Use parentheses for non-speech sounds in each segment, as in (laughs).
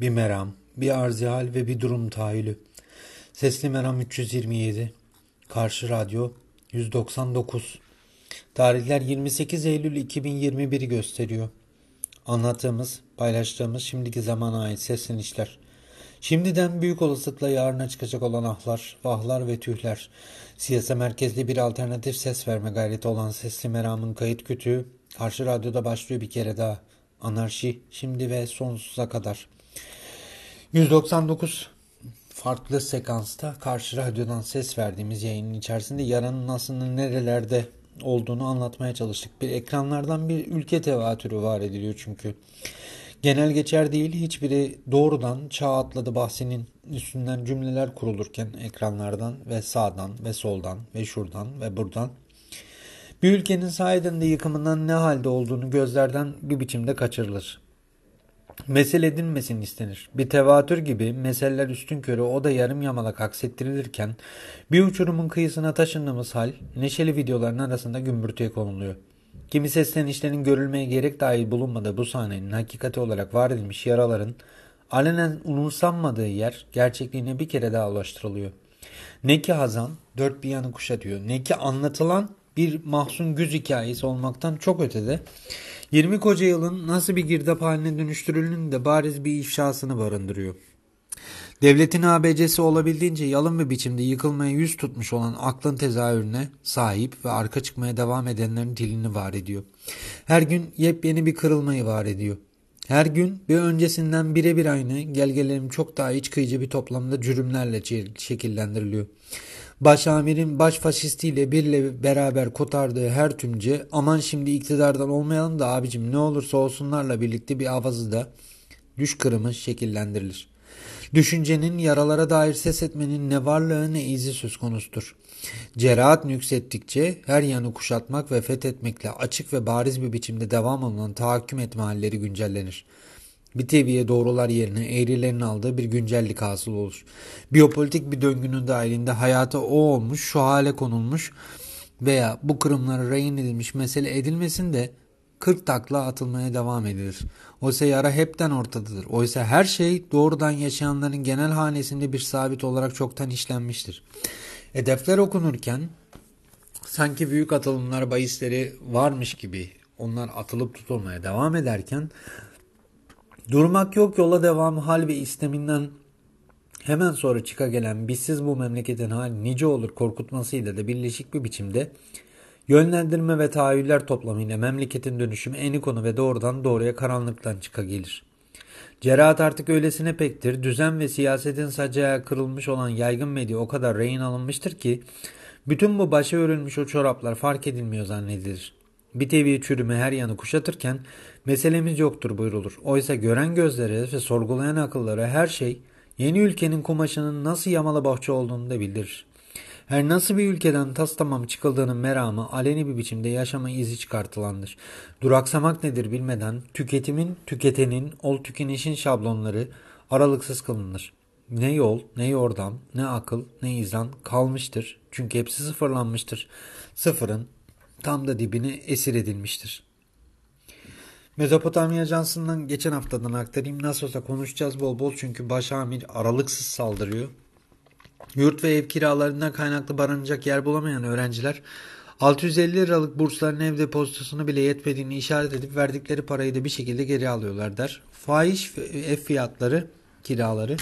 bir meram, bir arzihal ve bir durum tahayyülü. Sesli Meram 327, Karşı Radyo 199. Tarihler 28 Eylül 2021'i gösteriyor. Anlattığımız, paylaştığımız şimdiki zamana ait seslenişler. Şimdiden büyük olasılıkla yarına çıkacak olan ahlar, vahlar ve tühler. Siyasa merkezli bir alternatif ses verme gayreti olan Sesli Meram'ın kayıt kütüğü Karşı Radyo'da başlıyor bir kere daha. Anarşi şimdi ve sonsuza kadar. 199 farklı sekansta karşı radyodan ses verdiğimiz yayının içerisinde yaranın aslında nerelerde olduğunu anlatmaya çalıştık. Bir ekranlardan bir ülke tevatürü var ediliyor çünkü. Genel geçer değil hiçbiri doğrudan çağ atladı bahsinin üstünden cümleler kurulurken ekranlardan ve sağdan ve soldan ve şuradan ve buradan bir ülkenin sahiden de yıkımından ne halde olduğunu gözlerden bir biçimde kaçırılır. Mesel edilmesin istenir. Bir tevatür gibi meseleler üstün körü o da yarım yamalak aksettirilirken bir uçurumun kıyısına taşındığımız hal neşeli videoların arasında gümbürtüye konuluyor. Kimi seslenişlerin görülmeye gerek dahi bulunmadığı bu sahnenin hakikati olarak var edilmiş yaraların alenen umursanmadığı yer gerçekliğine bir kere daha ulaştırılıyor. Ne ki Hazan dört bir yanı kuşatıyor ne ki anlatılan bir mahzun güz hikayesi olmaktan çok ötede 20 koca yılın nasıl bir girdap haline dönüştürüldüğünün de bariz bir ifşasını barındırıyor. Devletin ABC'si olabildiğince yalın bir biçimde yıkılmaya yüz tutmuş olan aklın tezahürüne sahip ve arka çıkmaya devam edenlerin dilini var ediyor. Her gün yepyeni bir kırılmayı var ediyor. Her gün bir öncesinden birebir aynı gelgelerim çok daha iç kıyıcı bir toplamda cürümlerle şekillendiriliyor. Başamirin baş faşistiyle birle beraber kotardığı her tümce aman şimdi iktidardan olmayalım da abicim ne olursa olsunlarla birlikte bir avazı da düş kırımı şekillendirilir. Düşüncenin yaralara dair ses etmenin ne varlığı ne izi söz konusudur. Cerahat nüksettikçe her yanı kuşatmak ve fethetmekle açık ve bariz bir biçimde devam olunan tahakküm etme halleri güncellenir bir teviye doğrular yerine eğrilerin aldığı bir güncellik hasıl olur. Biyopolitik bir döngünün dahilinde hayata o olmuş, şu hale konulmuş veya bu kırımlara rehin edilmiş mesele edilmesin de 40 takla atılmaya devam edilir. Oysa yara hepten ortadadır. Oysa her şey doğrudan yaşayanların genel hanesinde bir sabit olarak çoktan işlenmiştir. Hedefler okunurken sanki büyük atılımlar bahisleri varmış gibi onlar atılıp tutulmaya devam ederken Durmak yok yola devam hal ve isteminden hemen sonra çıka gelen bizsiz bu memleketin hali nice olur korkutmasıyla da birleşik bir biçimde yönlendirme ve tahayyüller toplamıyla memleketin dönüşümü eni konu ve doğrudan doğruya karanlıktan çıka gelir. Cerahat artık öylesine pektir, düzen ve siyasetin sacaya kırılmış olan yaygın medya o kadar rehin alınmıştır ki bütün bu başa örülmüş o çoraplar fark edilmiyor zannedilir. Bir tevi çürüme her yanı kuşatırken meselemiz yoktur buyrulur. Oysa gören gözlere ve sorgulayan akıllara her şey yeni ülkenin kumaşının nasıl yamalı bahçe olduğunu da bildirir. Her nasıl bir ülkeden tas tamam çıkıldığının meramı aleni bir biçimde yaşama izi çıkartılandır. Duraksamak nedir bilmeden tüketimin, tüketenin, ol tükenişin şablonları aralıksız kılınır. Ne yol, ne yordam, ne akıl, ne izan kalmıştır. Çünkü hepsi sıfırlanmıştır. Sıfırın tam da dibine esir edilmiştir. Mezopotamya Ajansı'ndan geçen haftadan aktarayım. Nasıl olsa konuşacağız bol bol çünkü başamir aralıksız saldırıyor. Yurt ve ev kiralarından kaynaklı barınacak yer bulamayan öğrenciler 650 liralık bursların ev depozitosunu bile yetmediğini işaret edip verdikleri parayı da bir şekilde geri alıyorlar der. Fahiş ev fiyatları, kiraları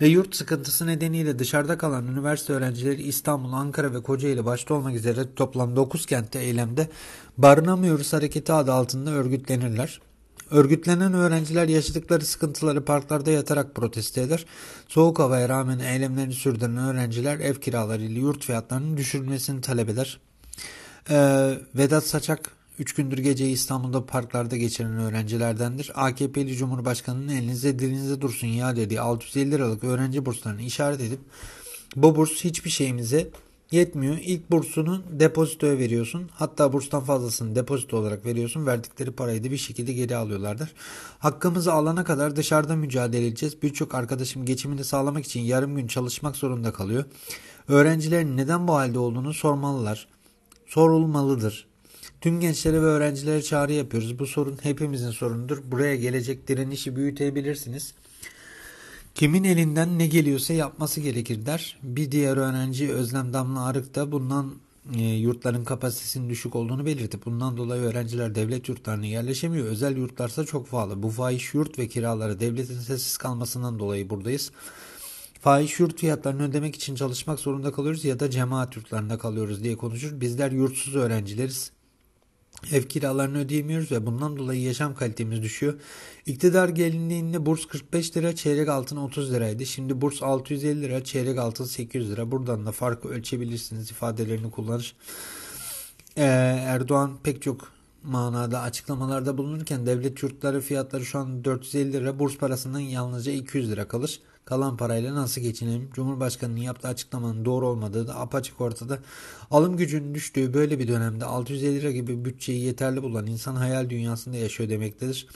ve yurt sıkıntısı nedeniyle dışarıda kalan üniversite öğrencileri İstanbul, Ankara ve Kocaeli başta olmak üzere toplam 9 kentte eylemde barınamıyoruz hareketi adı altında örgütlenirler. Örgütlenen öğrenciler yaşadıkları sıkıntıları parklarda yatarak protesto eder. Soğuk havaya rağmen eylemlerini sürdüren öğrenciler ev kiraları ile yurt fiyatlarının düşürülmesini talep eder. Ee, Vedat Saçak 3 gündür geceyi İstanbul'da parklarda geçiren öğrencilerdendir. AKP'li Cumhurbaşkanı'nın elinizde dilinizde dursun ya dediği 650 liralık öğrenci burslarını işaret edip bu burs hiçbir şeyimize yetmiyor. İlk bursunu depozitoya veriyorsun. Hatta burstan fazlasını depozito olarak veriyorsun. Verdikleri parayı da bir şekilde geri alıyorlardır. Hakkımızı alana kadar dışarıda mücadele edeceğiz. Birçok arkadaşım geçimini sağlamak için yarım gün çalışmak zorunda kalıyor. Öğrencilerin neden bu halde olduğunu sormalılar. Sorulmalıdır. Tüm gençlere ve öğrencilere çağrı yapıyoruz. Bu sorun hepimizin sorunudur. Buraya gelecek direnişi büyütebilirsiniz. Kimin elinden ne geliyorsa yapması gerekir der. Bir diğer öğrenci Özlem Damla Arık da bundan e, yurtların kapasitesinin düşük olduğunu belirtip bundan dolayı öğrenciler devlet yurtlarına yerleşemiyor. Özel yurtlarsa çok pahalı. Bu fahiş yurt ve kiraları devletin sessiz kalmasından dolayı buradayız. Fahiş yurt fiyatlarını ödemek için çalışmak zorunda kalıyoruz ya da cemaat yurtlarında kalıyoruz diye konuşur. Bizler yurtsuz öğrencileriz. Ev kiralarını ödeyemiyoruz ve bundan dolayı yaşam kalitemiz düşüyor. İktidar gelinliğinde burs 45 lira, çeyrek altın 30 liraydı. Şimdi burs 650 lira, çeyrek altın 800 lira. Buradan da farkı ölçebilirsiniz ifadelerini kullanır. Ee, Erdoğan pek çok manada açıklamalarda bulunurken devlet yurtları fiyatları şu an 450 lira, burs parasından yalnızca 200 lira kalır. Kalan parayla nasıl geçinelim? Cumhurbaşkanının yaptığı açıklamanın doğru olmadığı da apaçık ortada. Alım gücünün düştüğü böyle bir dönemde 650 lira gibi bütçeyi yeterli bulan insan hayal dünyasında yaşıyor demektedir.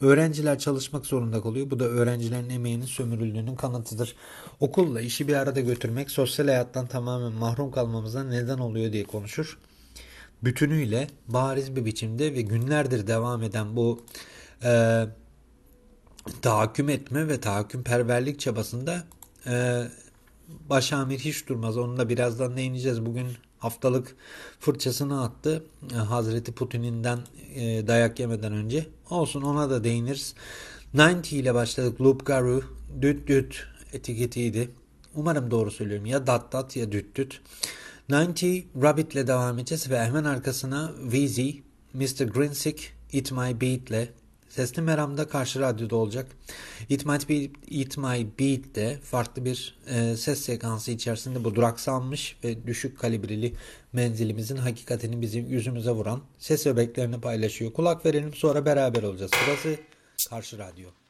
Öğrenciler çalışmak zorunda kalıyor. Bu da öğrencilerin emeğinin sömürüldüğünün kanıtıdır. Okulla işi bir arada götürmek sosyal hayattan tamamen mahrum kalmamıza neden oluyor diye konuşur. Bütünüyle bariz bir biçimde ve günlerdir devam eden bu e, tahakküm etme ve tahakkümperverlik çabasında e, Başamir hiç durmaz. Onu da birazdan değineceğiz. Bugün haftalık fırçasını attı. E, Hazreti Putin'inden e, dayak yemeden önce. Olsun ona da değiniriz. 90 ile başladık. Loop Garu, düt düt etiketiydi. Umarım doğru söylüyorum. Ya dat dat ya düt düt. 90 Rabbit ile devam edeceğiz ve hemen arkasına Weezy, Mr. Grinsick, It My Beat ile Sesli Meram'da karşı radyoda olacak. It Might Be It My Beat de farklı bir e, ses sekansı içerisinde bu duraksanmış ve düşük kalibreli menzilimizin hakikatini bizim yüzümüze vuran ses öbeklerini paylaşıyor. Kulak verelim sonra beraber olacağız. Burası Karşı Radyo.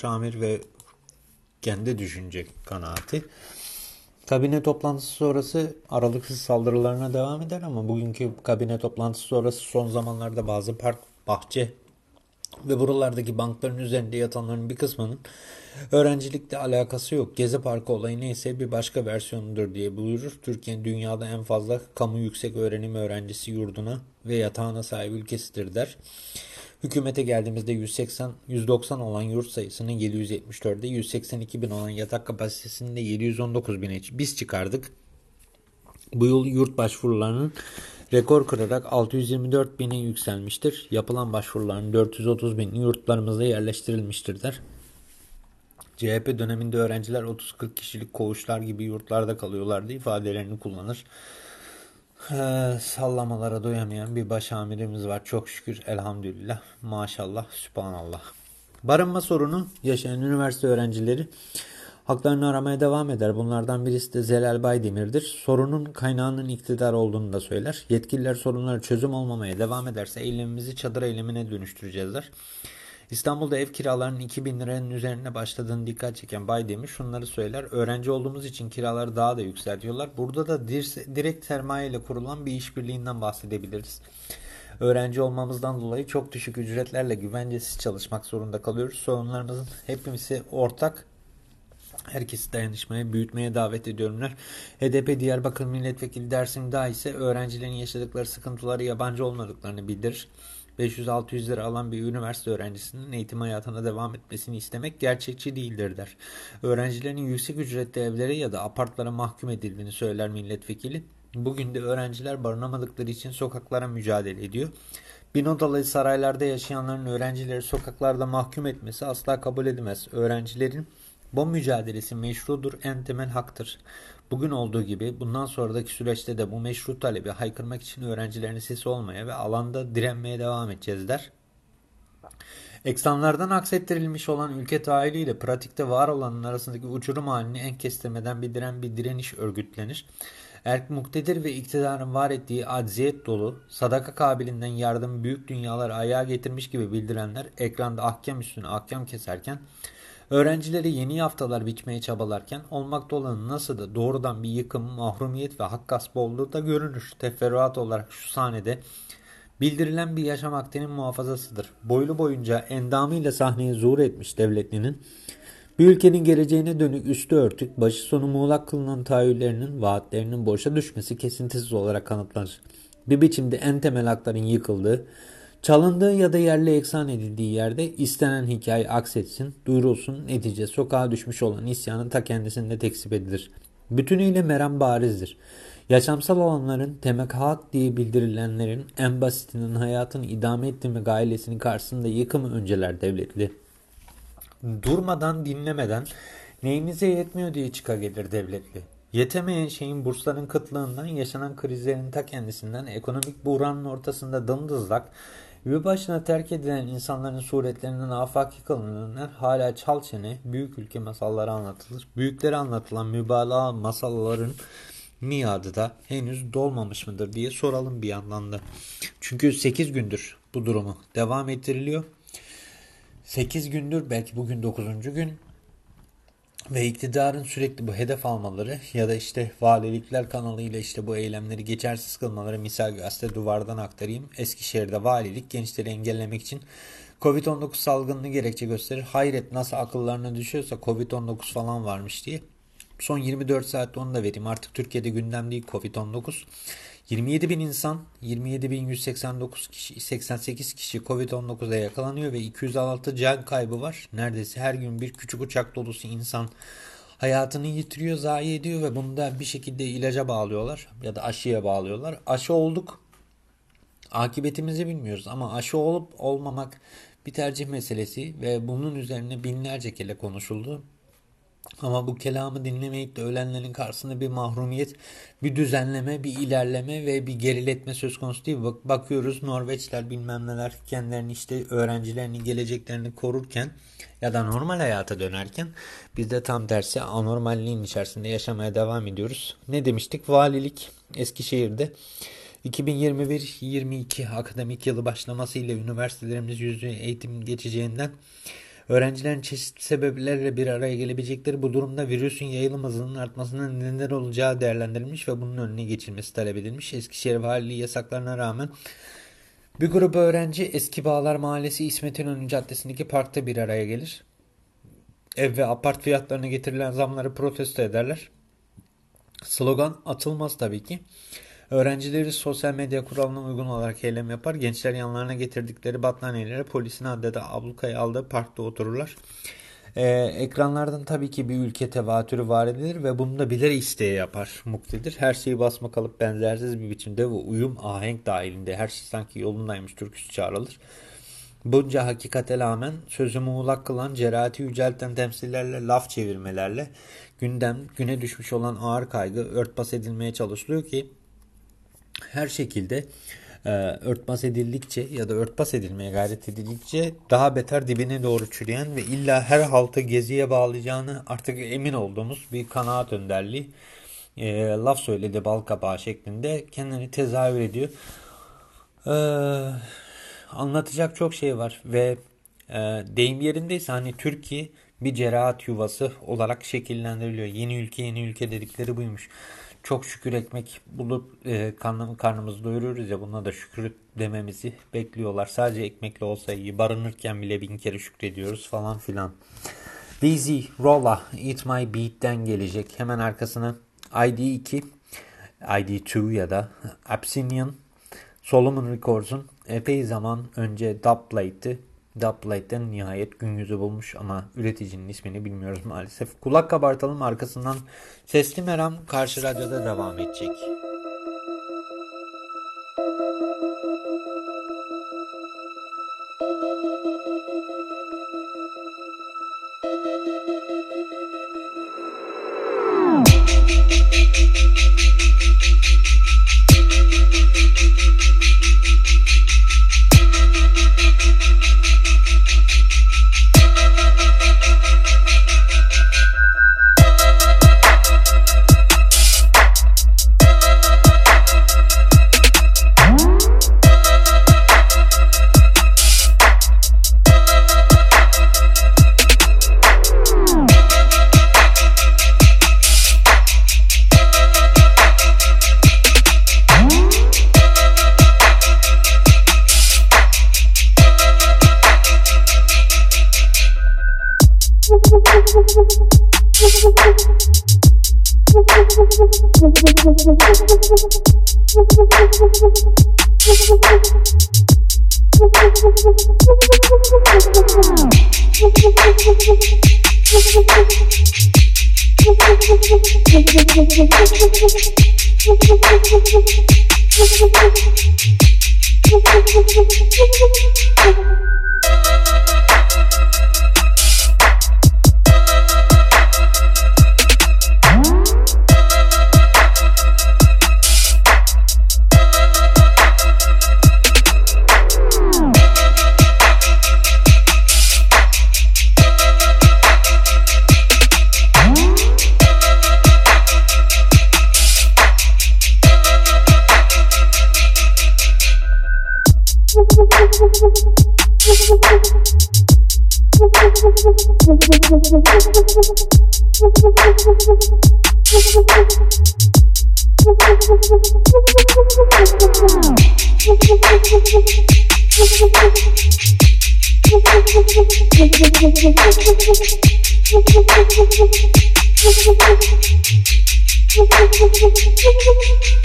Başamir ve kendi düşünce kanaati. Kabine toplantısı sonrası aralıksız saldırılarına devam eder ama bugünkü kabine toplantısı sonrası son zamanlarda bazı park, bahçe ve buralardaki bankların üzerinde yatanların bir kısmının öğrencilikle alakası yok. Gezi Parkı olayı neyse bir başka versiyonudur diye buyurur. Türkiye dünyada en fazla kamu yüksek öğrenim öğrencisi yurduna ve yatağına sahip ülkesidir der. Hükümete geldiğimizde 180 190 olan yurt sayısının 774'de 182 bin olan yatak kapasitesinin de 719 bine biz çıkardık. Bu yıl yurt başvurularının rekor kırarak 624 bine yükselmiştir. Yapılan başvuruların 430 bin yurtlarımızda yerleştirilmiştir der. CHP döneminde öğrenciler 30-40 kişilik koğuşlar gibi yurtlarda kalıyorlardı ifadelerini kullanır. Sallamalara doyamayan bir baş amirimiz var. Çok şükür elhamdülillah. Maşallah, sübhanallah. Barınma sorunu yaşayan üniversite öğrencileri haklarını aramaya devam eder. Bunlardan birisi de Zelal Baydemir'dir. Sorunun kaynağının iktidar olduğunu da söyler. Yetkililer sorunları çözüm olmamaya devam ederse eylemimizi çadır eylemine dönüştüreceğizler. İstanbul'da ev kiralarının 2000 liranın üzerine başladığını dikkat çeken Baydemir şunları söyler. Öğrenci olduğumuz için kiraları daha da yükseltiyorlar. Burada da direkt sermaye ile kurulan bir işbirliğinden bahsedebiliriz. Öğrenci olmamızdan dolayı çok düşük ücretlerle güvencesiz çalışmak zorunda kalıyoruz. Sorunlarımızın hepimizi ortak Herkesi dayanışmaya, büyütmeye davet ediyorumlar. HDP Diyarbakır Milletvekili Dersim Dağ ise öğrencilerin yaşadıkları sıkıntıları yabancı olmadıklarını bildirir. 500-600 lira alan bir üniversite öğrencisinin eğitim hayatına devam etmesini istemek gerçekçi değildir der. Öğrencilerin yüksek ücretli evlere ya da apartlara mahkum edildiğini söyler milletvekili. Bugün de öğrenciler barınamadıkları için sokaklara mücadele ediyor. Bin odalı saraylarda yaşayanların öğrencileri sokaklarda mahkum etmesi asla kabul edilmez. Öğrencilerin bu mücadelesi meşrudur, en temel haktır. Bugün olduğu gibi bundan sonraki süreçte de bu meşru talebi haykırmak için öğrencilerin sesi olmaya ve alanda direnmeye devam edeceğiz der. Eksanlardan aksettirilmiş olan ülke tahiliyle pratikte var olanın arasındaki uçurum halini en kestirmeden bildiren bir direniş örgütlenir. Erk muktedir ve iktidarın var ettiği acziyet dolu, sadaka kabilinden yardım büyük dünyalar ayağa getirmiş gibi bildirenler ekranda ahkam üstüne ahkam keserken Öğrencileri yeni haftalar biçmeye çabalarken olmakta olanın nasıl da doğrudan bir yıkım, mahrumiyet ve hak gaspı olduğu da görünür. Teferruat olarak şu sahnede bildirilen bir yaşam akdinin muhafazasıdır. Boylu boyunca endamıyla sahneye zuhur etmiş devletlinin bir ülkenin geleceğine dönük üstü örtük, başı sonu muğlak kılınan tahayyüllerinin, vaatlerinin boşa düşmesi kesintisiz olarak kanıtlanır. Bir biçimde en temel hakların yıkıldığı, Çalındığı ya da yerle eksan edildiği yerde istenen hikaye aksetsin, duyurulsun, netice sokağa düşmüş olan isyanın ta kendisinde tekzip edilir. Bütünüyle meram barizdir. Yaşamsal olanların temek hak diye bildirilenlerin en basitinin hayatını idame ettirme gailesinin karşısında yıkımı önceler devletli. Durmadan dinlemeden neyinize yetmiyor diye çıka gelir devletli. Yetemeyen şeyin bursların kıtlığından, yaşanan krizlerin ta kendisinden, ekonomik buhranın ortasında dımdızlak, Üvey başına terk edilen insanların suretlerinden afaki kılınanlar hala çal çene büyük ülke masalları anlatılır. Büyükleri anlatılan mübalağa masalların miadı da henüz dolmamış mıdır diye soralım bir yandan da. Çünkü 8 gündür bu durumu devam ettiriliyor. 8 gündür belki bugün 9. gün ve iktidarın sürekli bu hedef almaları ya da işte valilikler kanalıyla işte bu eylemleri geçersiz kılmaları misal gazete duvardan aktarayım. Eskişehir'de valilik gençleri engellemek için Covid-19 salgınını gerekçe gösterir. Hayret nasıl akıllarına düşüyorsa Covid-19 falan varmış diye. Son 24 saatte onu da vereyim. Artık Türkiye'de gündem değil Covid-19. 27 bin insan, 27 bin 189 kişi, 88 kişi Covid-19'a yakalanıyor ve 206 can kaybı var. Neredeyse her gün bir küçük uçak dolusu insan hayatını yitiriyor, zayi ediyor ve bunu da bir şekilde ilaca bağlıyorlar ya da aşıya bağlıyorlar. Aşı olduk. Akıbetimizi bilmiyoruz ama aşı olup olmamak bir tercih meselesi ve bunun üzerine binlerce kere konuşuldu. Ama bu kelamı dinlemeyip de ölenlerin karşısında bir mahrumiyet, bir düzenleme, bir ilerleme ve bir geriletme söz konusu değil. Bak, bakıyoruz Norveçler bilmem neler kendilerini işte öğrencilerini geleceklerini korurken ya da normal hayata dönerken biz de tam tersi anormalliğin içerisinde yaşamaya devam ediyoruz. Ne demiştik? Valilik Eskişehir'de 2021-22 akademik yılı başlamasıyla üniversitelerimiz yüzde eğitim geçeceğinden Öğrencilerin çeşitli sebeplerle bir araya gelebilecekleri bu durumda virüsün yayılım hızının artmasına neden olacağı değerlendirilmiş ve bunun önüne geçilmesi talep edilmiş. Eskişehir Valiliği yasaklarına rağmen bir grup öğrenci Eski Bağlar Mahallesi İsmet İnönü Caddesi'ndeki parkta bir araya gelir. Ev ve apart fiyatlarına getirilen zamları protesto ederler. Slogan atılmaz tabii ki. Öğrencileri sosyal medya kuralına uygun olarak eylem yapar. Gençler yanlarına getirdikleri battaniyeleri polisin adeta ablukaya aldığı parkta otururlar. Ee, ekranlardan tabii ki bir ülke tevatürü var edilir ve bunu da bilir isteye yapar muktedir. Her şeyi basma kalıp benzersiz bir biçimde ve uyum ahenk dahilinde her şey sanki yolundaymış türküsü çağrılır. Bunca hakikate rağmen sözü muğlak kılan cerahati yücelten temsillerle laf çevirmelerle gündem güne düşmüş olan ağır kaygı örtbas edilmeye çalışılıyor ki her şekilde e, örtbas edildikçe ya da örtbas edilmeye gayret edildikçe daha beter dibine doğru çürüyen ve illa her haltı geziye bağlayacağını artık emin olduğumuz bir kanaat önderliği e, laf söyledi bal kabağı şeklinde kendini tezahür ediyor. E, anlatacak çok şey var ve e, deyim yerindeyse hani Türkiye bir cerahat yuvası olarak şekillendiriliyor. Yeni ülke yeni ülke dedikleri buymuş çok şükür ekmek bulup e, karnım, karnımızı doyuruyoruz ya buna da şükür dememizi bekliyorlar. Sadece ekmekle olsa iyi barınırken bile bin kere şükrediyoruz falan filan. Lazy Rolla Eat My Beat'ten gelecek. Hemen arkasına ID2, ID2 ya da Abyssinian Solomon Records'un epey zaman önce Dubplate'ti. Dubplate'den nihayet gün yüzü bulmuş ama üreticinin ismini bilmiyoruz maalesef. Kulak kabartalım arkasından Sesli Meram karşı radyoda devam edecek.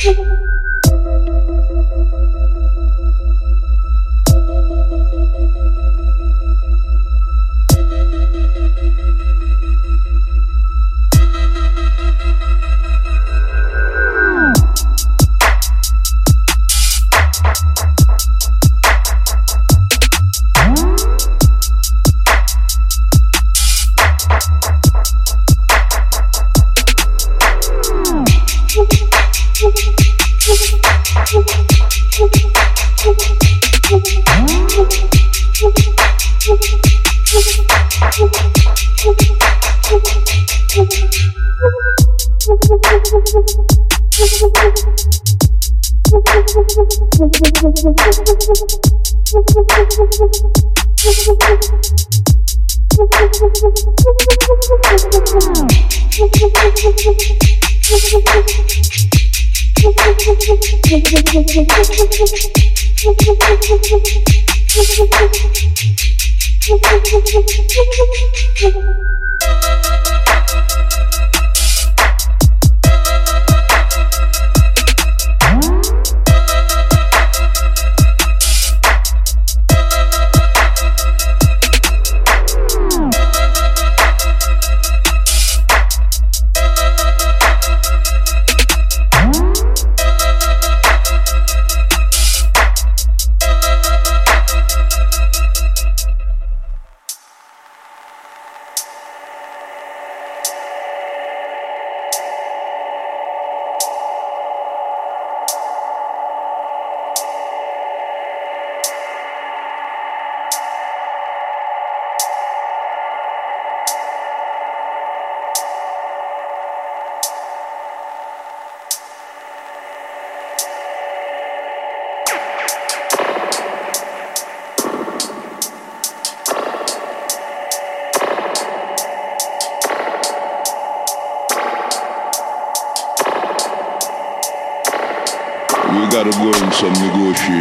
you (laughs)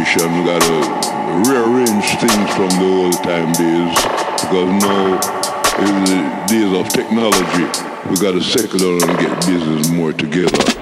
We got to rearrange things from the old time days because now in the days of technology, we gotta settle down and get business more together.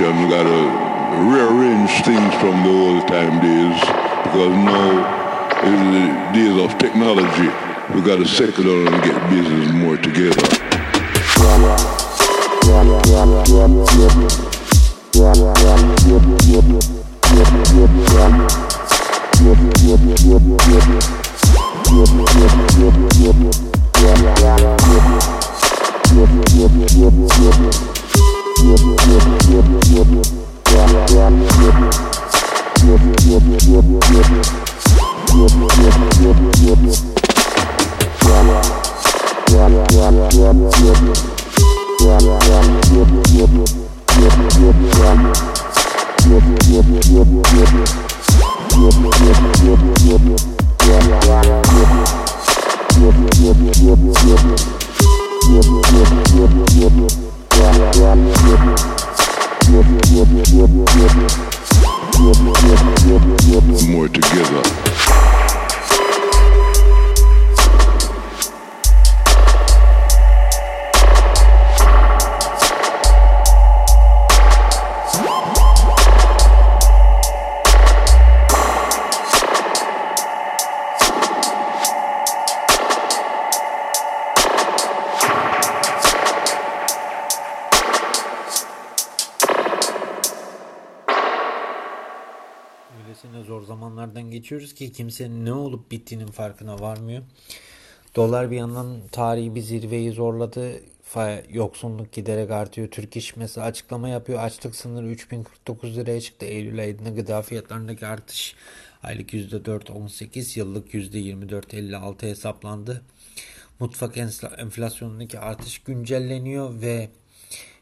Negotiation. We gotta rearrange things from the old time days because now in the days of technology, we gotta settle down and get business more together. Yeah. More together. Geçiyoruz ki kimsenin ne olup bittiğinin farkına varmıyor. Dolar bir yandan tarihi bir zirveyi zorladı. Yoksunluk giderek artıyor. Türk İş mesela açıklama yapıyor. Açlık sınırı 3049 liraya çıktı. Eylül ayında gıda fiyatlarındaki artış aylık %4.18, yıllık %24.56 hesaplandı. Mutfak enfla- enflasyonundaki artış güncelleniyor ve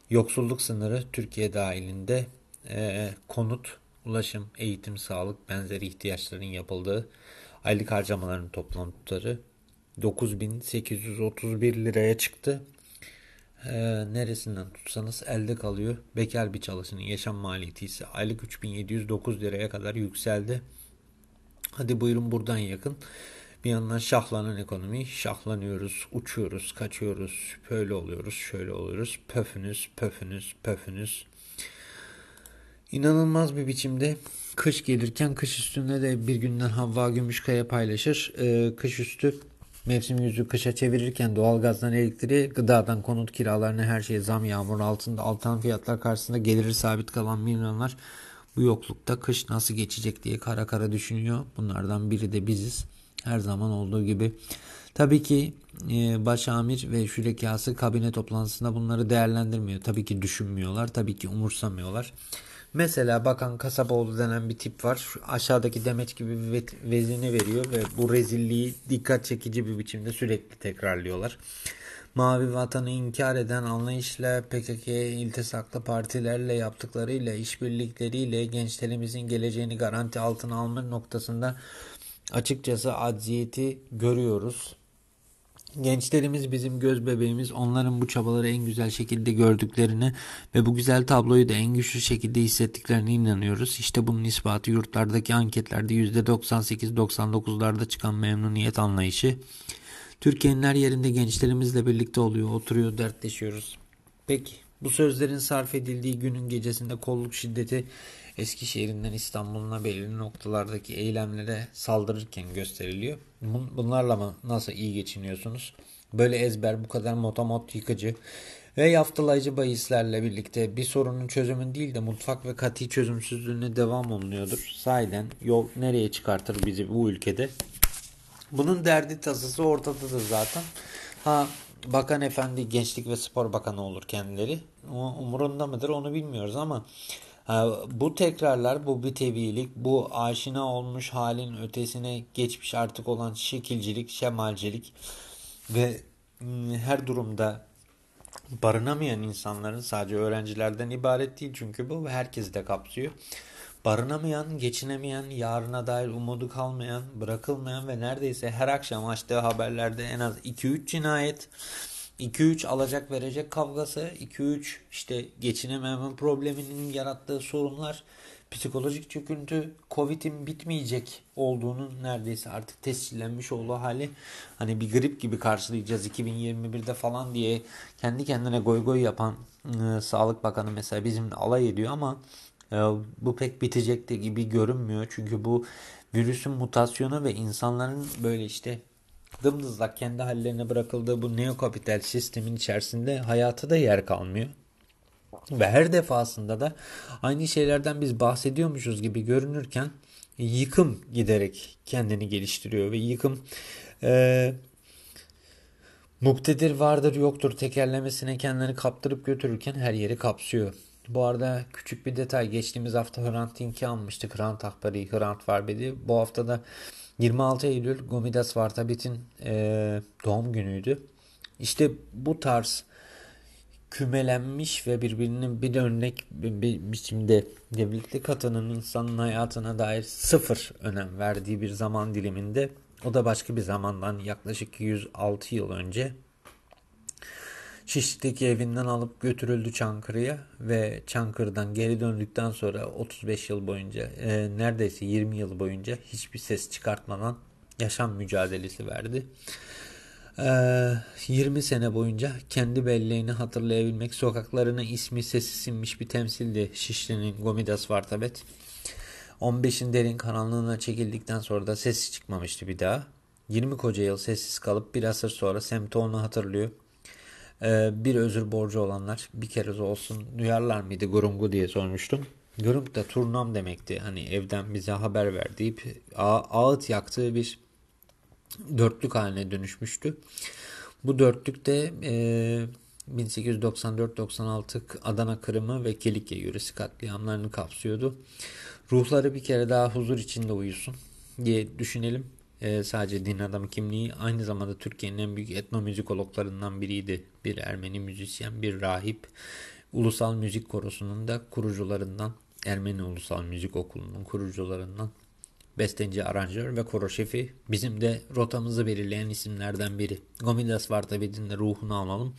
yoksulluk sınırı Türkiye dahilinde eee, konut, ulaşım, eğitim, sağlık benzeri ihtiyaçların yapıldığı aylık harcamaların toplam tutarı 9831 liraya çıktı. Eee, neresinden tutsanız elde kalıyor. Bekar bir çalışanın yaşam maliyeti ise aylık 3709 liraya kadar yükseldi. Hadi buyurun buradan yakın. Bir yandan şahlanan ekonomi, şahlanıyoruz, uçuyoruz, kaçıyoruz, böyle oluyoruz, şöyle oluyoruz, pöfünüz, pöfünüz, pöfünüz. İnanılmaz bir biçimde kış gelirken kış üstünde de bir günden Havva Gümüşkaya paylaşır. Ee, kış üstü mevsim yüzü kışa çevirirken doğalgazdan elektriğe, gıdadan konut kiralarına her şeye zam yağmur altında altan fiyatlar karşısında geliri sabit kalan milyonlar bu yoklukta kış nasıl geçecek diye kara kara düşünüyor. Bunlardan biri de biziz. Her zaman olduğu gibi. Tabii ki e, başamir ve şürekası kabine toplantısında bunları değerlendirmiyor. Tabii ki düşünmüyorlar. Tabii ki umursamıyorlar. Mesela bakan Kasaboğlu denen bir tip var. Şu aşağıdaki demeç gibi bir ve- vezini veriyor ve bu rezilliği dikkat çekici bir biçimde sürekli tekrarlıyorlar. mavi vatanı inkar eden anlayışla PKK'ye iltisaklı partilerle yaptıklarıyla işbirlikleriyle gençlerimizin geleceğini garanti altına alma noktasında açıkçası acziyeti görüyoruz. Gençlerimiz bizim göz bebeğimiz. Onların bu çabaları en güzel şekilde gördüklerine ve bu güzel tabloyu da en güçlü şekilde hissettiklerine inanıyoruz. İşte bunun ispatı yurtlardaki anketlerde %98-99'larda çıkan memnuniyet anlayışı. Türkiye'nin her yerinde gençlerimizle birlikte oluyor, oturuyor, dertleşiyoruz. Peki bu sözlerin sarf edildiği günün gecesinde kolluk şiddeti Eskişehir'inden İstanbul'una belirli noktalardaki eylemlere saldırırken gösteriliyor. Bunlarla mı nasıl iyi geçiniyorsunuz? Böyle ezber bu kadar motomot yıkıcı ve yaftalayıcı bahislerle birlikte bir sorunun çözümün değil de mutfak ve kati çözümsüzlüğüne devam olunuyordur. Sahiden yol nereye çıkartır bizi bu ülkede? Bunun derdi tasası ortadadır zaten. Ha Bakan Efendi Gençlik ve Spor Bakanı olur kendileri. O umurunda mıdır onu bilmiyoruz ama bu tekrarlar, bu bitevilik, bu aşina olmuş halin ötesine geçmiş artık olan şekilcilik, şemalcilik ve ıı, her durumda barınamayan insanların sadece öğrencilerden ibaret değil çünkü bu herkesi de kapsıyor. Barınamayan, geçinemeyen, yarına dair umudu kalmayan, bırakılmayan ve neredeyse her akşam açtığı haberlerde en az 2-3 cinayet 2-3 alacak verecek kavgası, 2-3 işte geçinememe probleminin yarattığı sorunlar, psikolojik çöküntü, Covid'in bitmeyecek olduğunu neredeyse artık tescillenmiş olduğu hali hani bir grip gibi karşılayacağız 2021'de falan diye kendi kendine goy goy yapan e, Sağlık Bakanı mesela bizimle alay ediyor ama e, bu pek bitecek de gibi görünmüyor. Çünkü bu virüsün mutasyonu ve insanların böyle işte dımdızlak kendi hallerine bırakıldığı bu neokapital sistemin içerisinde hayata da yer kalmıyor. Ve her defasında da aynı şeylerden biz bahsediyormuşuz gibi görünürken yıkım giderek kendini geliştiriyor ve yıkım e, muktedir vardır yoktur tekerlemesine kendini kaptırıp götürürken her yeri kapsıyor. Bu arada küçük bir detay geçtiğimiz hafta Hrant Dink'i almıştık. Hrant Ahbari, Hrant Varbedi. Bu hafta da 26 Eylül Gomidas Vartabit'in e, doğum günüydü. İşte bu tarz kümelenmiş ve birbirinin bir örnek bir biçimde devletli katının insanın hayatına dair sıfır önem verdiği bir zaman diliminde o da başka bir zamandan yaklaşık 106 yıl önce Şişli'deki evinden alıp götürüldü Çankırı'ya ve Çankırı'dan geri döndükten sonra 35 yıl boyunca e, neredeyse 20 yıl boyunca hiçbir ses çıkartmadan yaşam mücadelesi verdi. E, 20 sene boyunca kendi belleğini hatırlayabilmek sokaklarına ismi sesi sinmiş bir temsildi Şişli'nin Gomidas Vartabet. 15'in derin karanlığına çekildikten sonra da sesi çıkmamıştı bir daha. 20 koca yıl sessiz kalıp bir asır sonra semti onu hatırlıyor. Ee, bir özür borcu olanlar bir kere olsun duyarlar mıydı Gurungu diye sormuştum. Gurung da turnam demekti. Hani evden bize haber ver deyip ağıt yaktığı bir dörtlük haline dönüşmüştü. Bu dörtlük de e, 1894-96 Adana Kırımı ve Kilikya yöresi katliamlarını kapsıyordu. Ruhları bir kere daha huzur içinde uyusun diye düşünelim e, sadece din adamı kimliği aynı zamanda Türkiye'nin en büyük etnomüzikologlarından biriydi. Bir Ermeni müzisyen, bir rahip. Ulusal Müzik Korosu'nun da kurucularından, Ermeni Ulusal Müzik Okulu'nun kurucularından besteci, aranjör ve koro şefi. Bizim de rotamızı belirleyen isimlerden biri. Gomidas Vartabed'in de ruhunu alalım.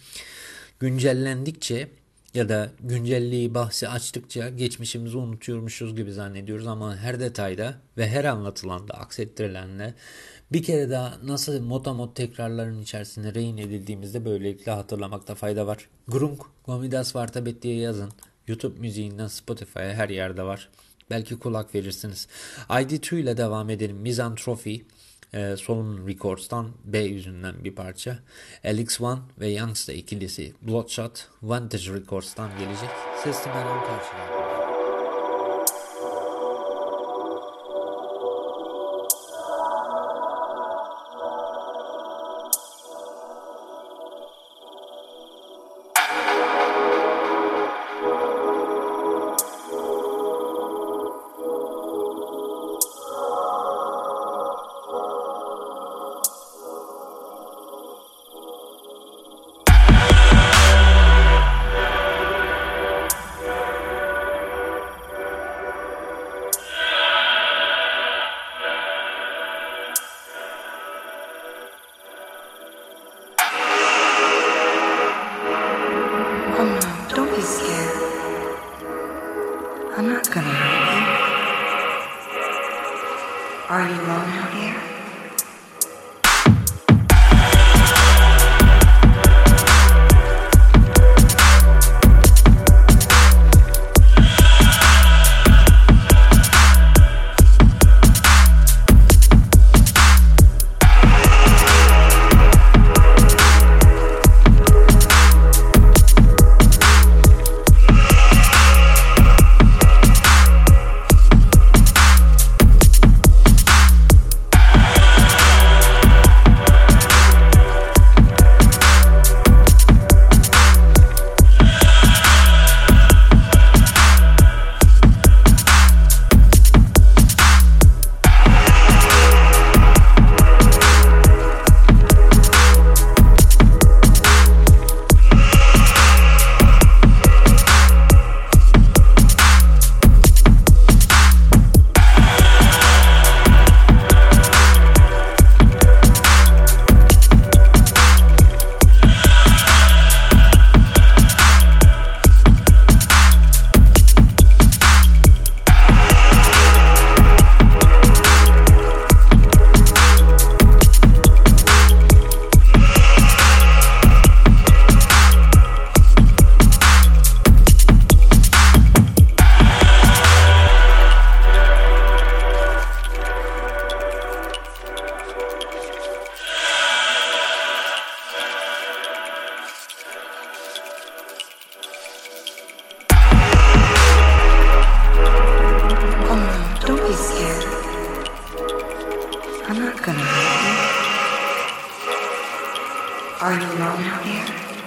Güncellendikçe ya da güncelliği bahsi açtıkça geçmişimizi unutuyormuşuz gibi zannediyoruz ama her detayda ve her anlatılanda aksettirilenle bir kere daha nasıl motamot tekrarların içerisinde rehin edildiğimizde böylelikle hatırlamakta fayda var. Grunk, Gomidas Vartabet diye yazın. YouTube müziğinden Spotify'a her yerde var. Belki kulak verirsiniz. ID2 ile devam edelim. Mizantrofi e, Solomon Records'tan B yüzünden bir parça. LX1 ve Youngsta ikilisi Bloodshot Vantage Records'tan gelecek. Sesli Meron karşılar. Are you alone out here? gonna? Are you alone out here?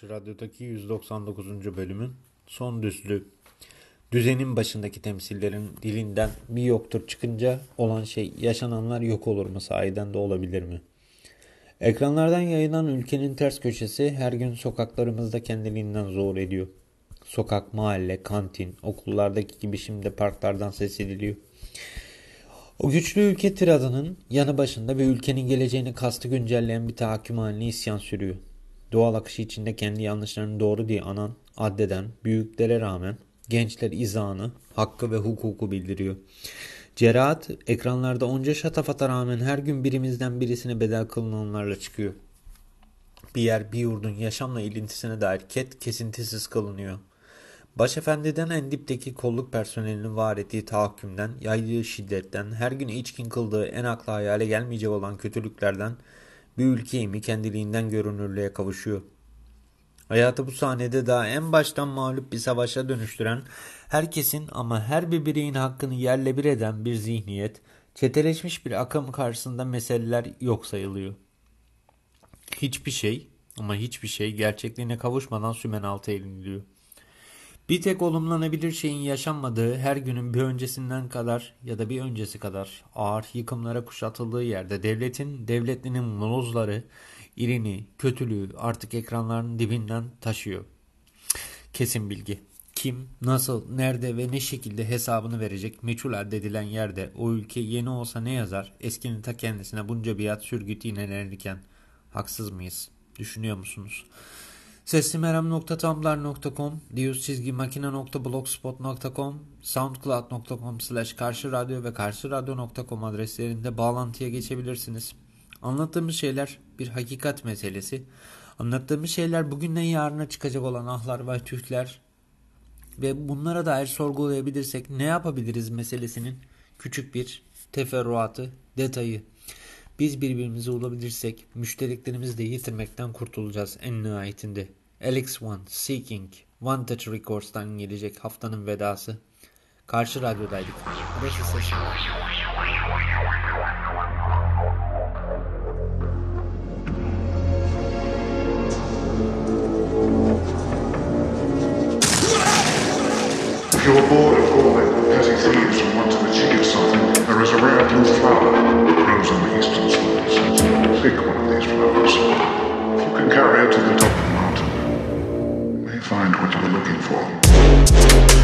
Karşı Radyo'daki 199. bölümün son düzlüğü. Düzenin başındaki temsillerin dilinden bir yoktur çıkınca olan şey yaşananlar yok olur mu sahiden de olabilir mi? Ekranlardan yayılan ülkenin ters köşesi her gün sokaklarımızda kendiliğinden zor ediyor. Sokak, mahalle, kantin, okullardaki gibi şimdi parklardan ses ediliyor. O güçlü ülke tiradının yanı başında bir ülkenin geleceğini kastı güncelleyen bir tahakküm haline isyan sürüyor. Doğal akışı içinde kendi yanlışlarını doğru diye anan, addeden, büyüklere rağmen gençler izanı, hakkı ve hukuku bildiriyor. Cerahat ekranlarda onca şatafata rağmen her gün birimizden birisine bedel kılınanlarla çıkıyor. Bir yer bir yurdun yaşamla ilintisine dair ket kesintisiz kılınıyor. Başefendiden en dipteki kolluk personelinin var ettiği tahakkümden, yaydığı şiddetten, her gün içkin kıldığı en akla hayale gelmeyecek olan kötülüklerden bir ülkeyi mi kendiliğinden görünürlüğe kavuşuyor. Hayatı bu sahnede daha en baştan mağlup bir savaşa dönüştüren, herkesin ama her bir bireyin hakkını yerle bir eden bir zihniyet, çeteleşmiş bir akım karşısında meseleler yok sayılıyor. Hiçbir şey ama hiçbir şey gerçekliğine kavuşmadan sümen altı eliniliyor. Bir tek olumlanabilir şeyin yaşanmadığı her günün bir öncesinden kadar ya da bir öncesi kadar ağır yıkımlara kuşatıldığı yerde devletin, devletlinin molozları, irini, kötülüğü artık ekranların dibinden taşıyor. Kesin bilgi. Kim, nasıl, nerede ve ne şekilde hesabını verecek meçhul addedilen yerde o ülke yeni olsa ne yazar eskinin ta kendisine bunca biat sürgüt iğnelenirken haksız mıyız? Düşünüyor musunuz? Seslimeram.tumblr.com Dius çizgi makine.blogspot.com soundcloud.com slash karşı radyo ve karşıradyo.com adreslerinde bağlantıya geçebilirsiniz. Anlattığımız şeyler bir hakikat meselesi. Anlattığımız şeyler bugünden yarına çıkacak olan ahlar ve tühler ve bunlara dair sorgulayabilirsek ne yapabiliriz meselesinin küçük bir teferruatı, detayı. Biz birbirimizi bulabilirsek müşteriklerimizi de yitirmekten kurtulacağız en nihayetinde. Alex One, Seeking, Vantage Records'tan gelecek haftanın vedası. Karşı radyodaydık. If you're there is a rare blue flower that grows on the eastern slopes. Pick one of these flowers. If you can carry it to the top of the mountain, you may find what you were looking for.